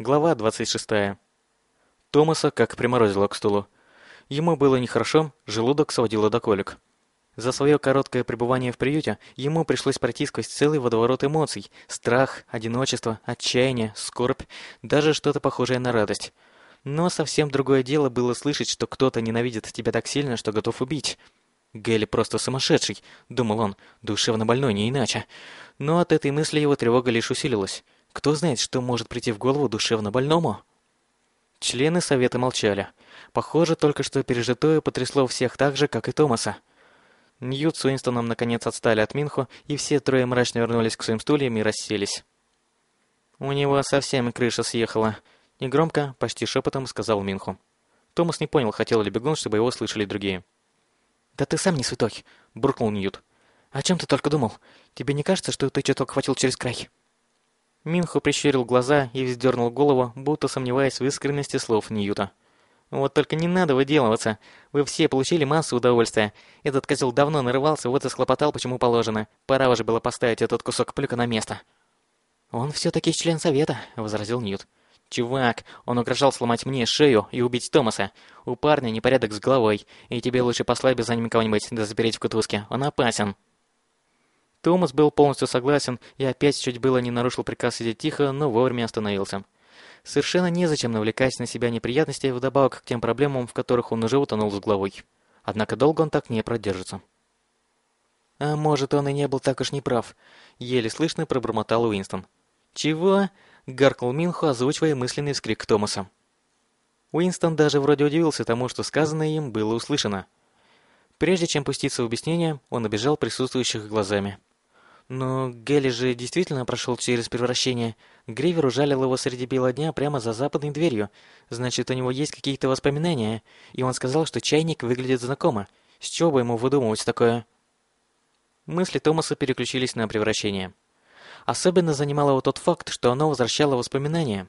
Глава 26. Томаса как приморозило к стулу. Ему было нехорошо, желудок сводило до колик. За свое короткое пребывание в приюте ему пришлось пройти сквозь целый водоворот эмоций: страх, одиночество, отчаяние, скорбь, даже что-то похожее на радость. Но совсем другое дело было слышать, что кто-то ненавидит тебя так сильно, что готов убить. Гелли просто сумасшедший, думал он, душевно больной не иначе. Но от этой мысли его тревога лишь усилилась. Кто знает, что может прийти в голову душевно больному? Члены совета молчали. Похоже, только что пережитое потрясло всех так же, как и Томаса. Ньют с Уинстоном наконец отстали от Минху, и все трое мрачно вернулись к своим стульям и расселись. «У него совсем крыша съехала», — негромко, почти шепотом сказал Минху. Томас не понял, хотел ли бегун, чтобы его слышали другие. «Да ты сам не святой», — буркнул Ньют. «О чем ты только думал? Тебе не кажется, что ты чуток хватил через край?» Минхо прищурил глаза и вздернул голову, будто сомневаясь в искренности слов Ньюта. «Вот только не надо выделываться. Вы все получили массу удовольствия. Этот козел давно нарывался, вот и схлопотал, почему положено. Пора уже было поставить этот кусок плюка на место». «Он все-таки член совета», — возразил Ньют. «Чувак, он угрожал сломать мне шею и убить Томаса. У парня непорядок с головой, и тебе лучше послать без за ним кого-нибудь да запереть в кутузке. Он опасен». Томас был полностью согласен и опять чуть было не нарушил приказ сидеть тихо, но вовремя остановился. Совершенно незачем навлекать на себя неприятности вдобавок к тем проблемам, в которых он уже утонул с головой. Однако долго он так не продержится. А может, он и не был так уж неправ, еле слышно пробормотал Уинстон. Чего? гаркнул Минху, озвучивая мысленный вскрик Томаса. Уинстон даже вроде удивился тому, что сказанное им было услышано. Прежде чем пуститься в объяснение, он обежал присутствующих глазами. Но Гелли же действительно прошел через превращение. Гривер ужалил его среди бела дня прямо за западной дверью. Значит, у него есть какие-то воспоминания. И он сказал, что чайник выглядит знакомо. С чего бы ему выдумывать такое? Мысли Томаса переключились на превращение. Особенно занимал его тот факт, что оно возвращало воспоминания.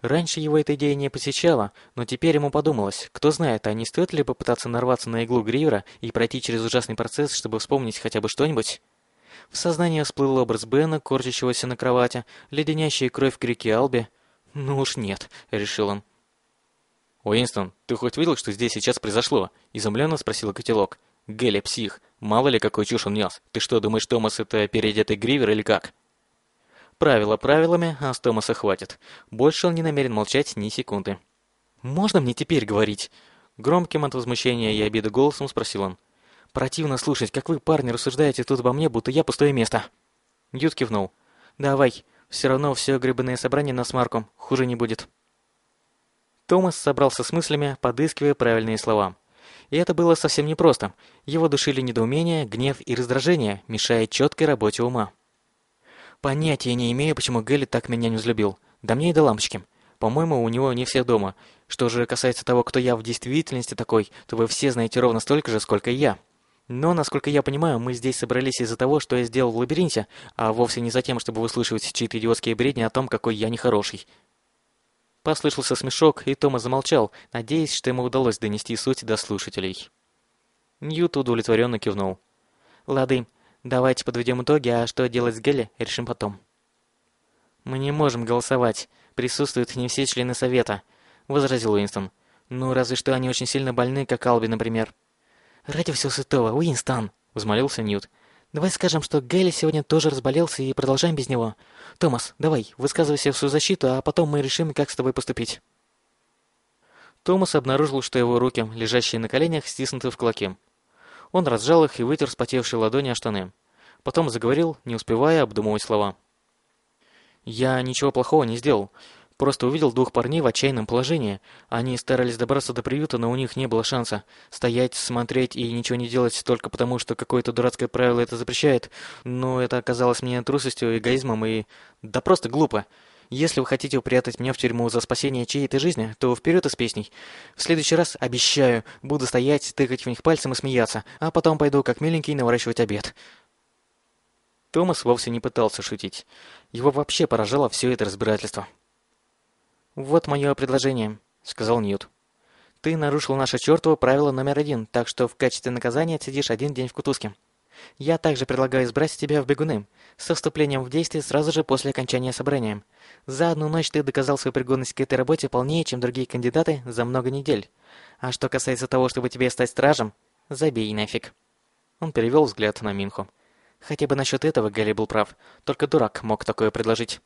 Раньше его эта идея не посещала, но теперь ему подумалось, кто знает, а не стоит ли попытаться нарваться на иглу Гривера и пройти через ужасный процесс, чтобы вспомнить хотя бы что-нибудь? В сознании всплыл образ Бена, корчащегося на кровати, леденящая кровь к реке Албе. «Ну уж нет», — решил он. «Уинстон, ты хоть видел, что здесь сейчас произошло?» — изумленно спросил котелок. «Гелли, псих. Мало ли, какой чушь он нес. Ты что, думаешь, Томас это переодетый Гривер или как?» Правила правилами, а с Томаса хватит. Больше он не намерен молчать ни секунды. «Можно мне теперь говорить?» Громким от возмущения и обиды голосом спросил он. Противно слушать, как вы, парни, рассуждаете тут обо мне, будто я пустое место. Ют кивнул. Давай, все равно все гребаное собрание на смарку, хуже не будет. Томас собрался с мыслями, подыскивая правильные слова. И это было совсем непросто. Его душили недоумение, гнев и раздражение, мешая четкой работе ума. Понятия не имею, почему Гэлли так меня не взлюбил. Да мне и до лампочки. По-моему, у него не все дома. Что же касается того, кто я в действительности такой, то вы все знаете ровно столько же, сколько и я. Но, насколько я понимаю, мы здесь собрались из-за того, что я сделал в лабиринте, а вовсе не за тем, чтобы выслушивать чьи-то идиотские бредни о том, какой я нехороший. Послышался смешок, и Тома замолчал, надеясь, что ему удалось донести суть до слушателей. Ньют удовлетворенно кивнул. «Лады, давайте подведем итоги, а что делать с Гелли, решим потом». «Мы не можем голосовать. Присутствуют не все члены совета», — возразил Уинстон. «Ну, разве что они очень сильно больны, как Алби, например». «Ради всего святого, Уинстон!» — взмолился Ньют. «Давай скажем, что Гелли сегодня тоже разболелся и продолжаем без него. Томас, давай, высказывайся в свою защиту, а потом мы решим, как с тобой поступить». Томас обнаружил, что его руки, лежащие на коленях, стиснуты в кулаки. Он разжал их и вытер вспотевшие ладони о штаны. Потом заговорил, не успевая обдумывать слова. «Я ничего плохого не сделал. Просто увидел двух парней в отчаянном положении. Они старались добраться до приюта, но у них не было шанса. Стоять, смотреть и ничего не делать только потому, что какое-то дурацкое правило это запрещает. Но это оказалось мне трусостью, эгоизмом и... Да просто глупо. Если вы хотите упрятать меня в тюрьму за спасение чьей-то жизни, то вперед из песней. В следующий раз, обещаю, буду стоять, тыкать в них пальцем и смеяться, а потом пойду как миленький наворачивать обед. Томас вовсе не пытался шутить. Его вообще поражало все это разбирательство. «Вот мое предложение», — сказал Ньют. «Ты нарушил наше чертово правило номер один, так что в качестве наказания отсидишь один день в кутузке. Я также предлагаю избрать тебя в бегуны, со вступлением в действие сразу же после окончания собрания. За одну ночь ты доказал свою пригодность к этой работе полнее, чем другие кандидаты за много недель. А что касается того, чтобы тебе стать стражем, забей нафиг. Он перевел взгляд на Минху. Хотя бы насчет этого Гэлли был прав. Только дурак мог такое предложить.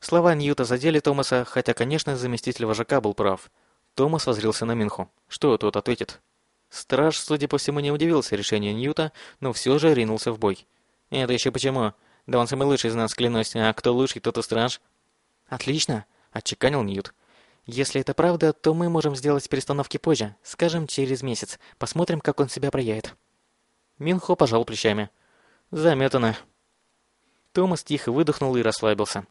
Слова Ньюта задели Томаса, хотя, конечно, заместитель вожака был прав. Томас воззрился на Минху. Что тот ответит? Страж, судя по всему, не удивился решению Ньюта, но все же ринулся в бой. «Это еще почему? Да он самый лучший из нас, клянусь. А кто лучший, тот и страж». «Отлично», — отчеканил Ньют. «Если это правда, то мы можем сделать перестановки позже, скажем, через месяц. Посмотрим, как он себя проявит». Минхо пожал плечами. «Заметано». Томас тихо выдохнул и расслабился.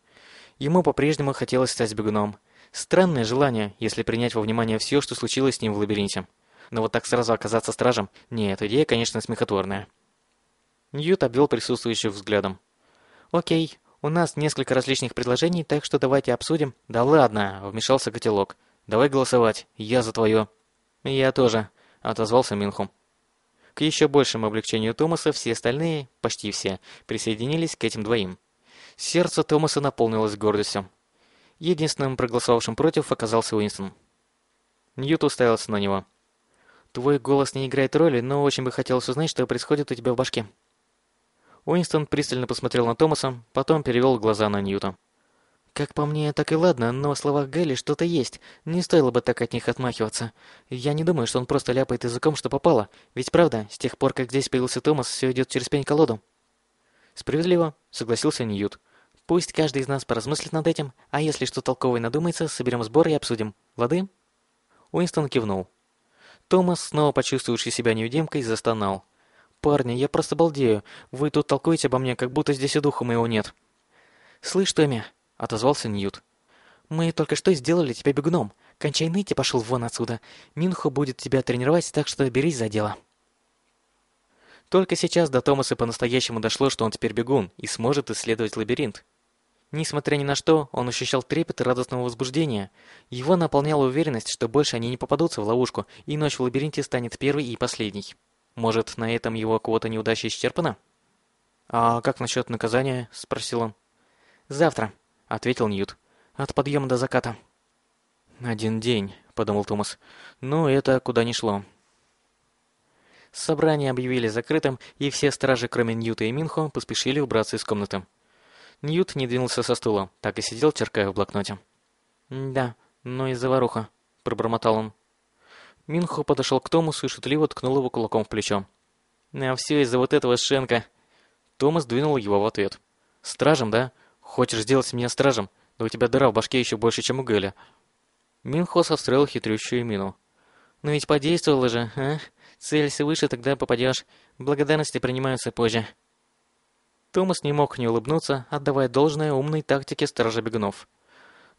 Ему по-прежнему хотелось стать бегуном. Странное желание, если принять во внимание все, что случилось с ним в лабиринте. Но вот так сразу оказаться стражем? Нет, идея, конечно, смехотворная. Ньют обвел присутствующих взглядом. «Окей, у нас несколько различных предложений, так что давайте обсудим». «Да ладно», — вмешался котелок. «Давай голосовать. Я за твое». «Я тоже», — отозвался Минху. К еще большему облегчению Томаса все остальные, почти все, присоединились к этим двоим. Сердце Томаса наполнилось гордостью. Единственным проголосовавшим против оказался Уинстон. Ньют уставился на него. «Твой голос не играет роли, но очень бы хотелось узнать, что происходит у тебя в башке». Уинстон пристально посмотрел на Томаса, потом перевел глаза на Ньюта. «Как по мне, так и ладно, но в словах Гэлли что-то есть. Не стоило бы так от них отмахиваться. Я не думаю, что он просто ляпает языком, что попало. Ведь правда, с тех пор, как здесь появился Томас, все идет через пень-колоду». «Справедливо», — согласился Ньют. «Пусть каждый из нас поразмыслит над этим, а если что толковое надумается, соберем сбор и обсудим. Лады?» Уинстон кивнул. Томас, снова почувствовавший себя невидимкой, застонал. «Парни, я просто балдею. Вы тут толкуете обо мне, как будто здесь и духа моего нет». «Слышь, Томми», — отозвался Ньют. «Мы только что сделали тебя бегуном. Кончай ныть и пошел вон отсюда. Минхо будет тебя тренировать, так что берись за дело». Только сейчас до Томаса по-настоящему дошло, что он теперь бегун и сможет исследовать лабиринт. Несмотря ни на что, он ощущал трепет радостного возбуждения. Его наполняла уверенность, что больше они не попадутся в ловушку, и ночь в лабиринте станет первой и последней. Может, на этом его квота неудачи исчерпана? «А как насчет наказания?» – спросил он. «Завтра», – ответил Ньют. «От подъема до заката». «Один день», – подумал Томас. «Ну, это куда ни шло». Собрание объявили закрытым, и все стражи, кроме Ньюта и Минхо, поспешили убраться из комнаты. Ньют не двинулся со стула, так и сидел, черкая в блокноте. «Да, ну и заваруха», — пробормотал он. Минхо подошел к Томасу и шутливо ткнул его кулаком в плечо. «А все из-за вот этого Шенка!» Томас двинул его в ответ. «Стражем, да? Хочешь сделать меня стражем? Да у тебя дыра в башке еще больше, чем у Гэля». Минхо состроил хитрющую мину. «Ну ведь подействовало же, а? Целься выше, тогда попадешь. Благодарности принимаются позже». Томас не мог не улыбнуться, отдавая должное умной тактике стража бегунов.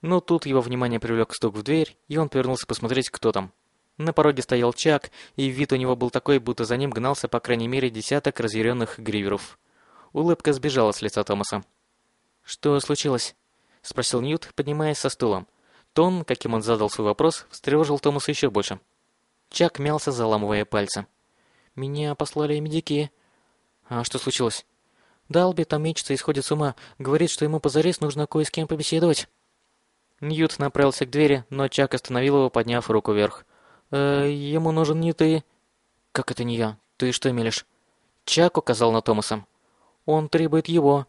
Но тут его внимание привлек стук в дверь, и он повернулся посмотреть, кто там. На пороге стоял Чак, и вид у него был такой, будто за ним гнался по крайней мере десяток разъяренных гриверов. Улыбка сбежала с лица Томаса. «Что случилось?» — спросил Ньют, поднимаясь со стула. Тон, каким он задал свой вопрос, встревожил Томаса еще больше. Чак мялся, заламывая пальцы. «Меня послали медики». «А что случилось?» Далби там мечется и сходит с ума. Говорит, что ему позарез нужно кое с кем побеседовать. Ньют направился к двери, но Чак остановил его, подняв руку вверх. «Э, ему нужен не ты». «Как это не я? Ты что мелешь?» Чак указал на Томаса. «Он требует его.